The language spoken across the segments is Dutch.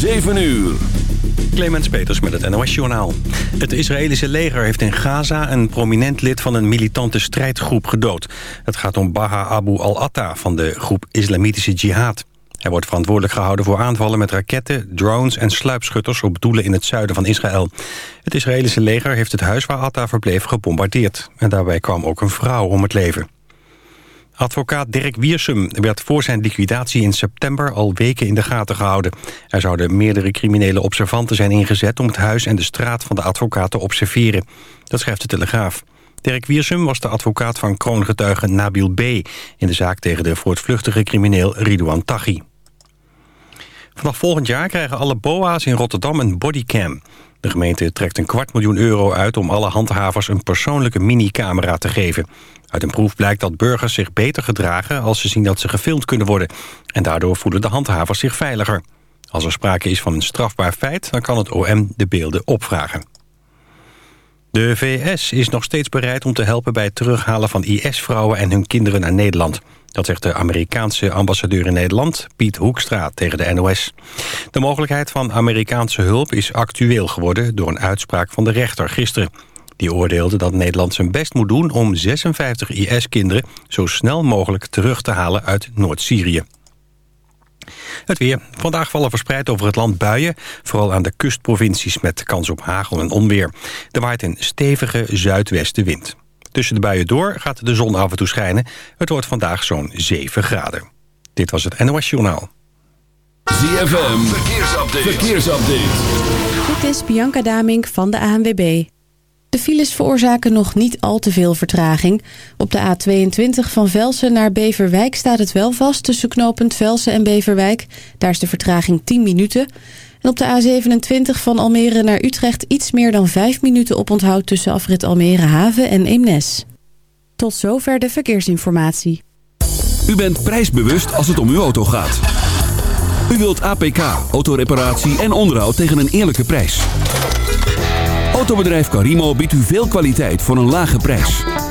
7 uur. Clemens Peters met het NOS-journaal. Het Israëlische leger heeft in Gaza een prominent lid van een militante strijdgroep gedood. Het gaat om Baha Abu al-Atta van de groep Islamitische Jihad. Hij wordt verantwoordelijk gehouden voor aanvallen met raketten, drones en sluipschutters op doelen in het zuiden van Israël. Het Israëlische leger heeft het huis waar Atta verbleef gebombardeerd. En daarbij kwam ook een vrouw om het leven. Advocaat Dirk Wiersum werd voor zijn liquidatie in september al weken in de gaten gehouden. Er zouden meerdere criminele observanten zijn ingezet om het huis en de straat van de advocaat te observeren. Dat schrijft de Telegraaf. Dirk Wiersum was de advocaat van kroongetuige Nabil B. in de zaak tegen de voortvluchtige crimineel Ridouan Taghi. Vanaf volgend jaar krijgen alle BOA's in Rotterdam een bodycam. De gemeente trekt een kwart miljoen euro uit om alle handhavers een persoonlijke mini-camera te geven. Uit een proef blijkt dat burgers zich beter gedragen als ze zien dat ze gefilmd kunnen worden. En daardoor voelen de handhavers zich veiliger. Als er sprake is van een strafbaar feit, dan kan het OM de beelden opvragen. De VS is nog steeds bereid om te helpen bij het terughalen van IS-vrouwen en hun kinderen naar Nederland. Dat zegt de Amerikaanse ambassadeur in Nederland, Piet Hoekstra, tegen de NOS. De mogelijkheid van Amerikaanse hulp is actueel geworden door een uitspraak van de rechter gisteren. Die oordeelde dat Nederland zijn best moet doen om 56 IS-kinderen zo snel mogelijk terug te halen uit Noord-Syrië. Het weer. Vandaag vallen verspreid over het land buien. Vooral aan de kustprovincies met kans op hagel en onweer. Er waait een stevige zuidwestenwind. Tussen de buien door gaat de zon af en toe schijnen. Het wordt vandaag zo'n 7 graden. Dit was het NOS Journaal. ZFM. Verkeersupdate. Verkeersupdate. Dit is Bianca Damink van de ANWB. De files veroorzaken nog niet al te veel vertraging. Op de A22 van Velsen naar Beverwijk staat het wel vast... tussen knooppunt Velsen en Beverwijk. Daar is de vertraging 10 minuten. En op de A27 van Almere naar Utrecht... iets meer dan 5 minuten oponthoud tussen afrit Almere Haven en Eemnes. Tot zover de verkeersinformatie. U bent prijsbewust als het om uw auto gaat. U wilt APK, autoreparatie en onderhoud tegen een eerlijke prijs. Autobedrijf Carimo biedt u veel kwaliteit voor een lage prijs.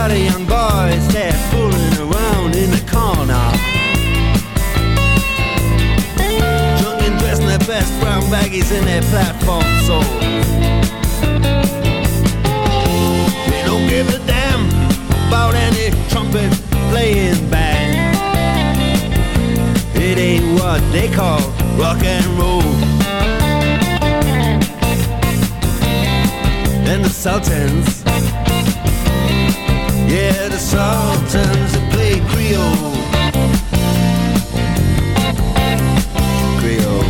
lot of young boys there fooling around in the corner. Drunk and dressed in their best brown baggies and their platform soles. They don't give a damn about any trumpet playing band. It ain't what they call rock and roll. And the Sultans sultans that play Creole. Creole.